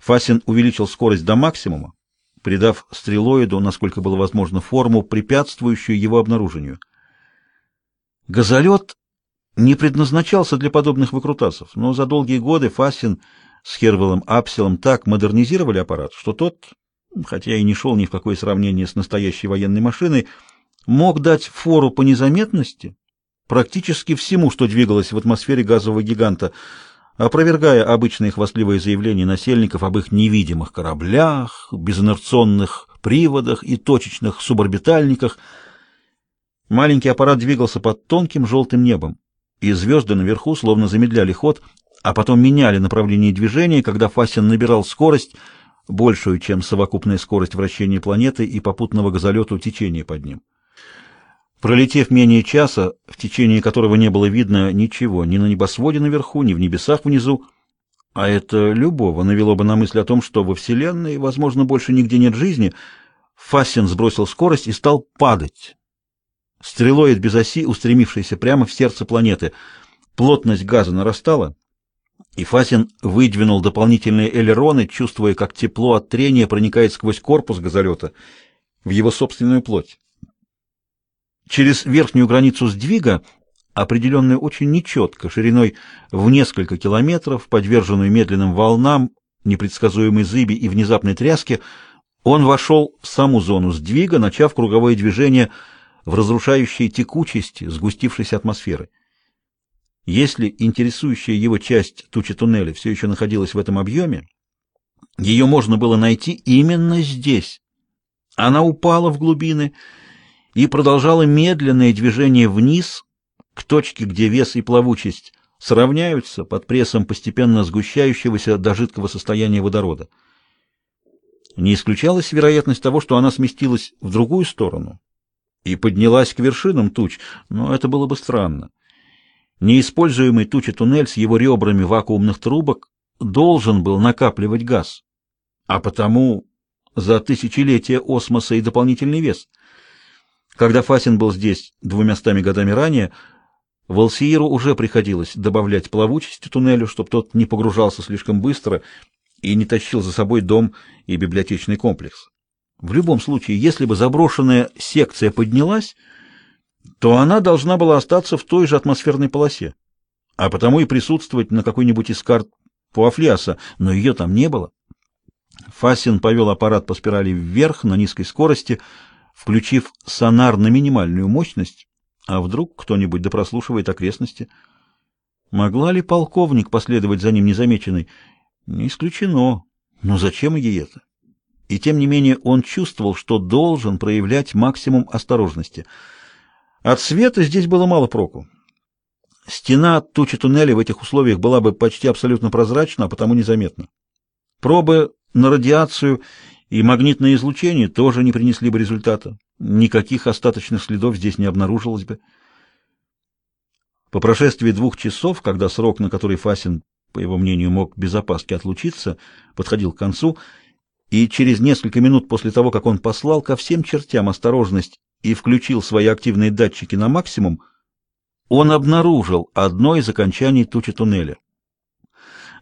Фасин увеличил скорость до максимума, придав стрелоиду, насколько было возможно, форму, препятствующую его обнаружению. Газолет не предназначался для подобных выкрутасов, но за долгие годы Фасин с Хервелом Апселом так модернизировали аппарат, что тот, хотя и не шел ни в какое сравнение с настоящей военной машиной, мог дать фору по незаметности практически всему, что двигалось в атмосфере газового гиганта, опровергая обычные хвастливые заявления насельников об их невидимых кораблях, безинерционных приводах и точечных суборбитальниках. Маленький аппарат двигался под тонким желтым небом, и звезды наверху словно замедляли ход, а потом меняли направление движения, когда Фасин набирал скорость, большую, чем совокупная скорость вращения планеты и попутного газолета течения под ним. Пролетев менее часа, в течение которого не было видно ничего ни на небосводе наверху, ни в небесах внизу, а это любого навело бы на мысль о том, что во Вселенной, возможно, больше нигде нет жизни, Фасин сбросил скорость и стал падать. Стрелоид без оси, устремившийся прямо в сердце планеты. Плотность газа нарастала, и Фасин выдвинул дополнительные элероны, чувствуя, как тепло от трения проникает сквозь корпус газолета в его собственную плоть. Через верхнюю границу сдвига, определенную очень нечетко, шириной в несколько километров, подверженную медленным волнам, непредсказуемой зыби и внезапной тряске, он вошел в саму зону сдвига, начав круговое движение в разрушающей текучести сгустившейся атмосферы. Если интересующая его часть тучи туннеля все еще находилась в этом объеме, ее можно было найти именно здесь. Она упала в глубины и продолжала медленное движение вниз к точке, где вес и плавучесть сравняются под прессом постепенно сгущающегося до жидкого состояния водорода. Не исключалась вероятность того, что она сместилась в другую сторону и поднялась к вершинам туч, но это было бы странно. Неиспользуемый тучи туннель с его ребрами вакуумных трубок должен был накапливать газ, а потому за тысячелетия осмоса и дополнительный вес. Когда Фасин был здесь двумястами годами ранее, Волсииру уже приходилось добавлять плавучести туннелю, чтобы тот не погружался слишком быстро и не тащил за собой дом и библиотечный комплекс. В любом случае, если бы заброшенная секция поднялась, то она должна была остаться в той же атмосферной полосе, а потому и присутствовать на какой-нибудь из карт Пуафлиаса, но ее там не было. Фасин повел аппарат по спирали вверх на низкой скорости, включив сонар на минимальную мощность, а вдруг кто-нибудь допрослушивает окрестности. Могла ли полковник последовать за ним незамеченной? Не исключено. Но зачем ей это? И тем не менее он чувствовал, что должен проявлять максимум осторожности — от света здесь было мало проку. Стена тучи туннеля в этих условиях была бы почти абсолютно прозрачна, а потому незаметна. Пробы на радиацию и магнитное излучение тоже не принесли бы результата. Никаких остаточных следов здесь не обнаружилось бы. По прошествии двух часов, когда срок, на который Фасин, по его мнению, мог без опаски отлучиться, подходил к концу, и через несколько минут после того, как он послал ко всем чертям осторожность и включил свои активные датчики на максимум, он обнаружил одно из окончаний тучи туннеля.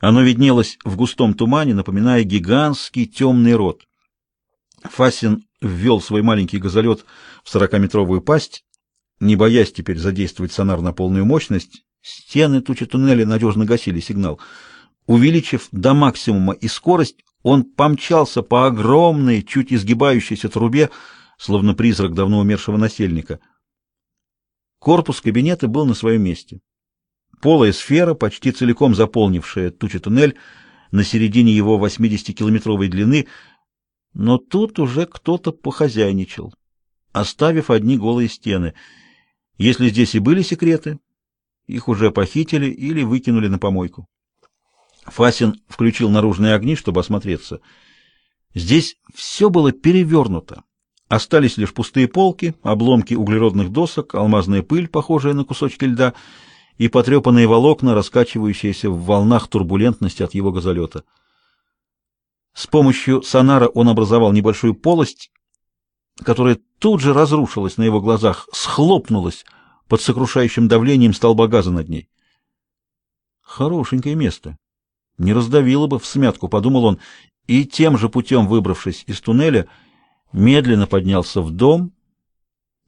Оно виднелось в густом тумане, напоминая гигантский темный рот. Фасин ввел свой маленький газолет в сорокаметровую пасть, не боясь теперь задействовать сонар на полную мощность. Стены тучи туннеля надежно гасили сигнал. Увеличив до максимума и скорость, он помчался по огромной, чуть изгибающейся трубе, словно призрак давно умершего насельника. Корпус кабинета был на своем месте. Полая сфера, почти целиком заполнившая тучи туннель, на середине его 80-километровой длины, но тут уже кто-то похозяйничал, оставив одни голые стены. Если здесь и были секреты, их уже похитили или выкинули на помойку. Фасин включил наружные огни, чтобы осмотреться. Здесь все было перевернуто. Остались лишь пустые полки, обломки углеродных досок, алмазная пыль, похожая на кусочки льда, и потрепанные волокна, раскачивающиеся в волнах турбулентности от его газолета. С помощью сонара он образовал небольшую полость, которая тут же разрушилась на его глазах, схлопнулась под сокрушающим давлением столба газа над ней. Хорошенькое место. не раздавило бы в смятку, подумал он, и тем же путем, выбравшись из туннеля, медленно поднялся в дом,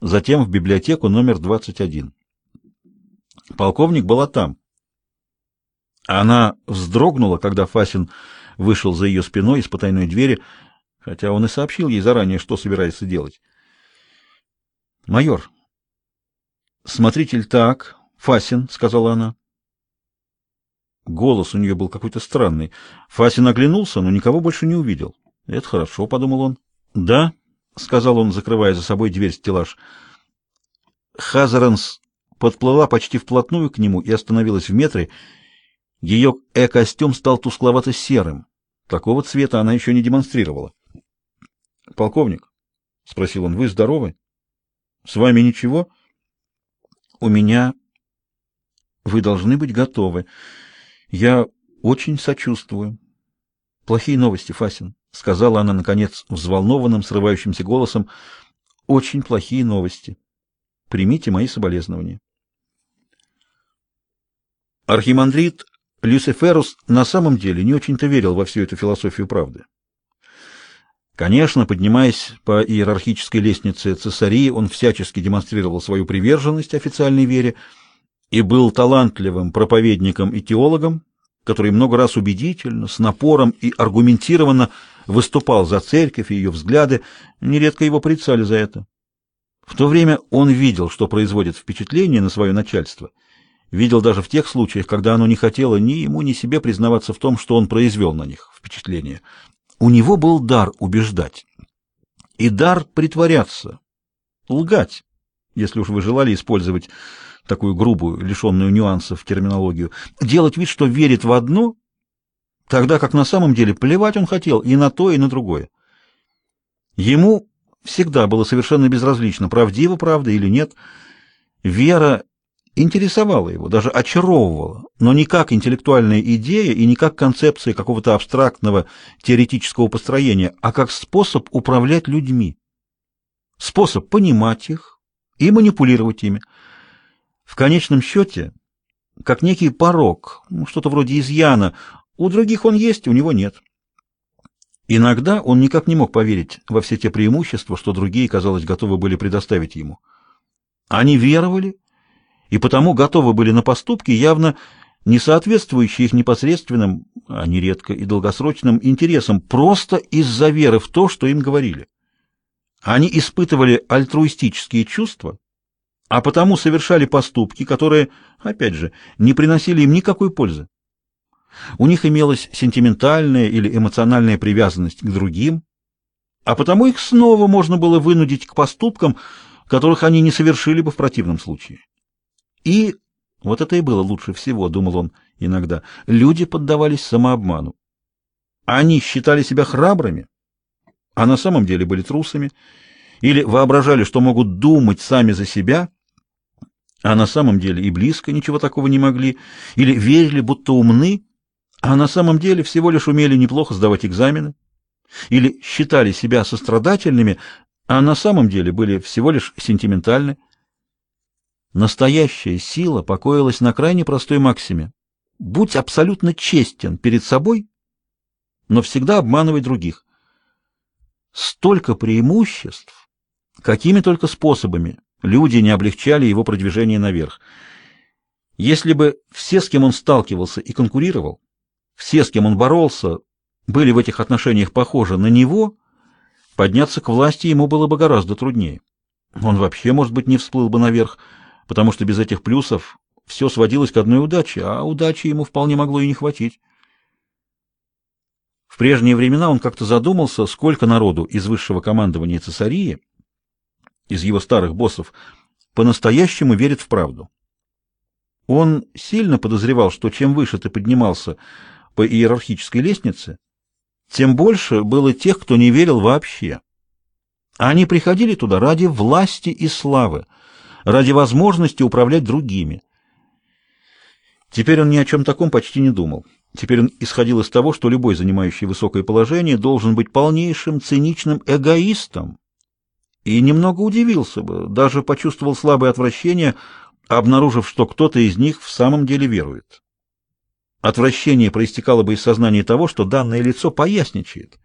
затем в библиотеку номер 21. Полковник была там. Она вздрогнула, когда Фасин вышел за ее спиной из потайной двери, хотя он и сообщил ей заранее, что собирается делать. «Майор, смотритель так, Фасин», — сказала она. Голос у нее был какой-то странный. Фасин оглянулся, но никого больше не увидел. «Это хорошо», — подумал он. «Да», — сказал он, закрывая за собой дверь стеллаж. Хазаранс подплыла почти вплотную к нему и остановилась в метре. Ее э-костюм стал тускловато-серым. Такого цвета она еще не демонстрировала. — Полковник, — спросил он, — вы здоровы? — С вами ничего? — У меня... Вы должны быть готовы. Я очень сочувствую. — Плохие новости, Фасин, — сказала она, наконец, взволнованным, срывающимся голосом. — Очень плохие новости. Примите мои соболезнования. Архимандрит Люциферус на самом деле не очень-то верил во всю эту философию правды. Конечно, поднимаясь по иерархической лестнице цесарии, он всячески демонстрировал свою приверженность официальной вере и был талантливым проповедником и теологом, который много раз убедительно, с напором и аргументированно выступал за церковь и ее взгляды, нередко его порицали за это. В то время он видел, что производит впечатление на свое начальство – Видел даже в тех случаях, когда оно не хотело ни ему, ни себе признаваться в том, что он произвел на них впечатление. У него был дар убеждать. И дар притворяться, лгать, если уж вы желали использовать такую грубую, лишенную нюансов терминологию, делать вид, что верит в одно, тогда как на самом деле плевать он хотел и на то, и на другое. Ему всегда было совершенно безразлично, правдива правда или нет. Вера интересовала его, даже очаровывала, но не как интеллектуальная идея и не как концепция какого-то абстрактного теоретического построения, а как способ управлять людьми, способ понимать их и манипулировать ими. В конечном счете, как некий порог, ну, что-то вроде изъяна, у других он есть, у него нет. Иногда он никак не мог поверить во все те преимущества, что другие, казалось, готовы были предоставить ему. Они веровали и потому готовы были на поступки, явно не соответствующие их непосредственным, а нередко и долгосрочным интересам, просто из-за веры в то, что им говорили. Они испытывали альтруистические чувства, а потому совершали поступки, которые, опять же, не приносили им никакой пользы. У них имелась сентиментальная или эмоциональная привязанность к другим, а потому их снова можно было вынудить к поступкам, которых они не совершили бы в противном случае. И, вот это и было лучше всего, думал он иногда, люди поддавались самообману. Они считали себя храбрыми, а на самом деле были трусами, или воображали, что могут думать сами за себя, а на самом деле и близко ничего такого не могли, или верили, будто умны, а на самом деле всего лишь умели неплохо сдавать экзамены, или считали себя сострадательными, а на самом деле были всего лишь сентиментальны. Настоящая сила покоилась на крайне простой максиме. Будь абсолютно честен перед собой, но всегда обманывай других. Столько преимуществ, какими только способами люди не облегчали его продвижение наверх. Если бы все, с кем он сталкивался и конкурировал, все, с кем он боролся, были в этих отношениях похожи на него, подняться к власти ему было бы гораздо труднее. Он вообще, может быть, не всплыл бы наверх, потому что без этих плюсов все сводилось к одной удаче, а удачи ему вполне могло и не хватить. В прежние времена он как-то задумался, сколько народу из высшего командования цесарии, из его старых боссов, по-настоящему верит в правду. Он сильно подозревал, что чем выше ты поднимался по иерархической лестнице, тем больше было тех, кто не верил вообще. Они приходили туда ради власти и славы, ради возможности управлять другими. Теперь он ни о чем таком почти не думал. Теперь он исходил из того, что любой занимающий высокое положение должен быть полнейшим циничным эгоистом. И немного удивился бы, даже почувствовал слабое отвращение, обнаружив, что кто-то из них в самом деле верует. Отвращение проистекало бы из сознания того, что данное лицо поясничает,